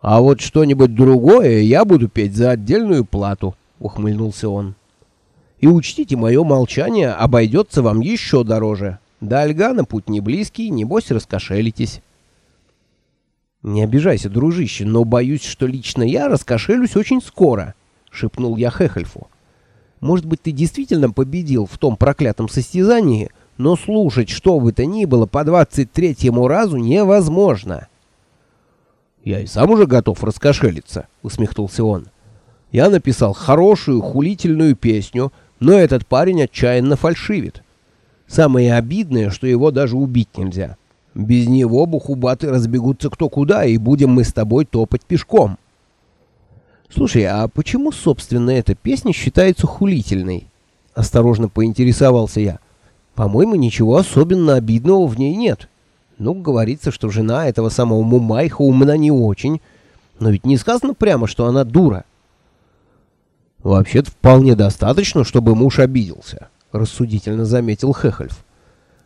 А вот что-нибудь другое я буду петь за отдельную плату, ухмыльнулся он. И учтите, мое молчание обойдется вам еще дороже. До Альгана путь не близкий, небось раскошелитесь. Не обижайся, дружище, но боюсь, что лично я раскошелюсь очень скоро, шепнул я Хехельфу. Может быть, ты действительно победил в том проклятом состязании, но слушать что бы то ни было по двадцать третьему разу невозможно. Я и сам уже готов раскошелиться, усмехнулся он. Я написал хорошую хулительную песню, но этот парень отчаянно фальшивит. Самое обидное, что его даже убить нельзя. Без него бухубаты разбегутся кто куда, и будем мы с тобой топать пешком. Слушай, а почему, собственно, эта песня считается хулительной? Осторожно поинтересовался я. По-моему, ничего особенно обидного в ней нет. Ну, говорится, что жена этого самого Мумайха умна не очень, но ведь не сказано прямо, что она дура. Вообще-то вполне достаточно, чтобы муж обиделся, рассудительно заметил Хехельф.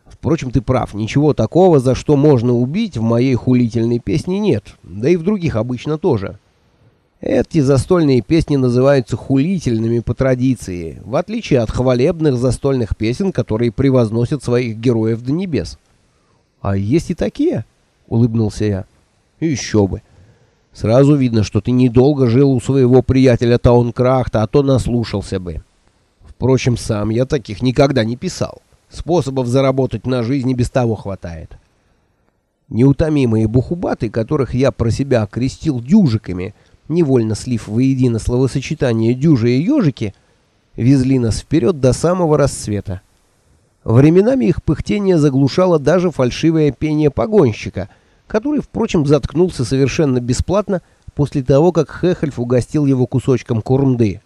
Впрочем, ты прав, ничего такого, за что можно убить, в моей хулительной песне нет, да и в других обычно тоже. Эти застольные песни называются хулительными по традиции, в отличие от хвалебных застольных песен, которые превозносят своих героев до небес. А есть и такие, улыбнулся я. Еще бы. Сразу видно, что ты недолго жил у своего приятеля Таункрахта, а то наслушался бы. Впрочем, сам я таких никогда не писал. Способов заработать на жизнь без того хватает. Неутомимые бухубаты, которых я про себя окрестил дюжиками, невольно слив воедино словосочетание «дюжи» и «ежики», везли нас вперед до самого рассвета. Временами их пыхтение заглушало даже фальшивое пение погонщика — который, впрочем, заткнулся совершенно бесплатно после того, как Хехельф угостил его кусочком курмды.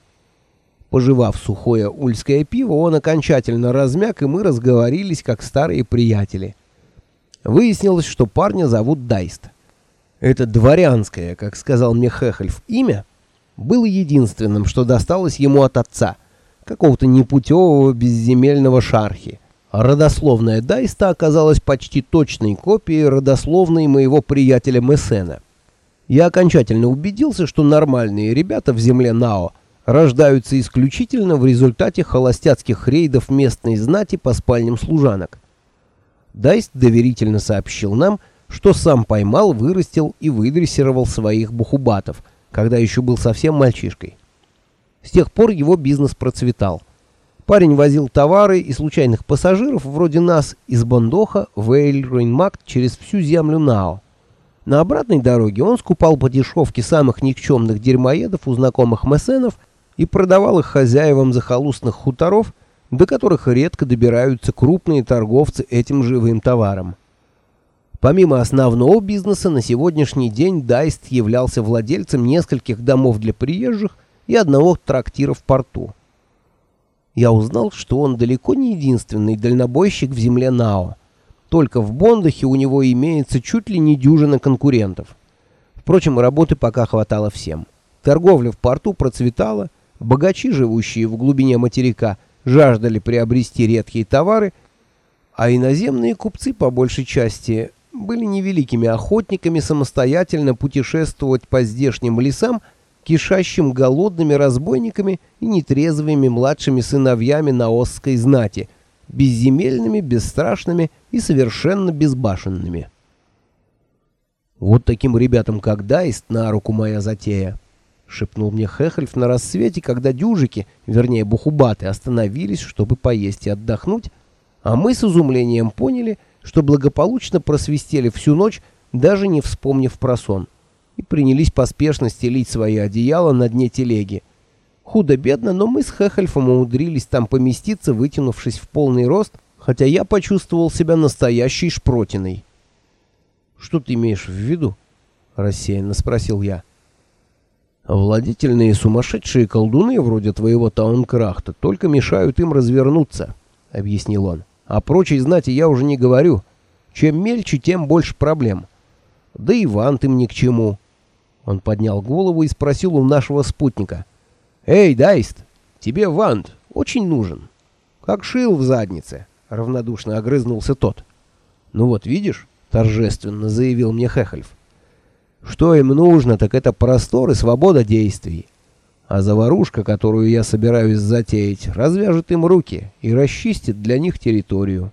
Пожевав сухое ульское пиво, он окончательно размяк, и мы разговорились, как старые приятели. Выяснилось, что парня зовут Дайст. Это дворянское, как сказал мне Хехельф, имя было единственным, что досталось ему от отца, какого-то непутевого безземельного шархи. Родословная Дайста оказалась почти точной копией родословной моего приятеля Мессена. Я окончательно убедился, что нормальные ребята в земле Нао рождаются исключительно в результате холостяцких рейдов местной знати по спальням служанок. Дайст доверительно сообщил нам, что сам поймал, вырастил и выдрессировал своих бухубатов, когда еще был совсем мальчишкой. С тех пор его бизнес процветал. Парень возил товары и случайных пассажиров, вроде нас, из Бондоха в Эйль-Ройнмакт через всю землю Нао. На обратной дороге он скупал по дешевке самых никчемных дерьмоедов у знакомых мессенов и продавал их хозяевам захолустных хуторов, до которых редко добираются крупные торговцы этим живым товаром. Помимо основного бизнеса, на сегодняшний день Дайст являлся владельцем нескольких домов для приезжих и одного трактира в порту я узнал, что он далеко не единственный дальнобойщик в земле Нао. Только в Бондахе у него имеется чуть ли не дюжина конкурентов. Впрочем, работы пока хватало всем. Торговля в порту процветала, богачи, живущие в глубине материка, жаждали приобрести редкие товары, а иноземные купцы по большей части были невеликими охотниками самостоятельно путешествовать по здешним лесам кишащим голодными разбойниками и нетрезвыми младшими сыновьями наосской знати, безземельными, бесстрашными и совершенно безбашенными. «Вот таким ребятам как Дайст на руку моя затея», — шепнул мне Хехельф на рассвете, когда дюжики, вернее бухубаты, остановились, чтобы поесть и отдохнуть, а мы с изумлением поняли, что благополучно просвистели всю ночь, даже не вспомнив про сон и принялись поспешно стелить свои одеяла на дне телеги. Худо-бедно, но мы с Хехельфом умудрились там поместиться, вытянувшись в полный рост, хотя я почувствовал себя настоящей шпротиной. «Что ты имеешь в виду?» — рассеянно спросил я. «Владетельные сумасшедшие колдуны, вроде твоего Таункрахта, только мешают им развернуться», — объяснил он. «О прочей знати я уже не говорю. Чем мельче, тем больше проблем. Да и вант им ни к чему». Он поднял голову и спросил у нашего спутника. «Эй, Дайст, тебе вант очень нужен». «Как шил в заднице», — равнодушно огрызнулся тот. «Ну вот, видишь», — торжественно заявил мне Хехельф. Что им нужно, так это простор и свобода действий. А заварушка, которую я собираюсь затеять, развяжет им руки и расчистит для них территорию.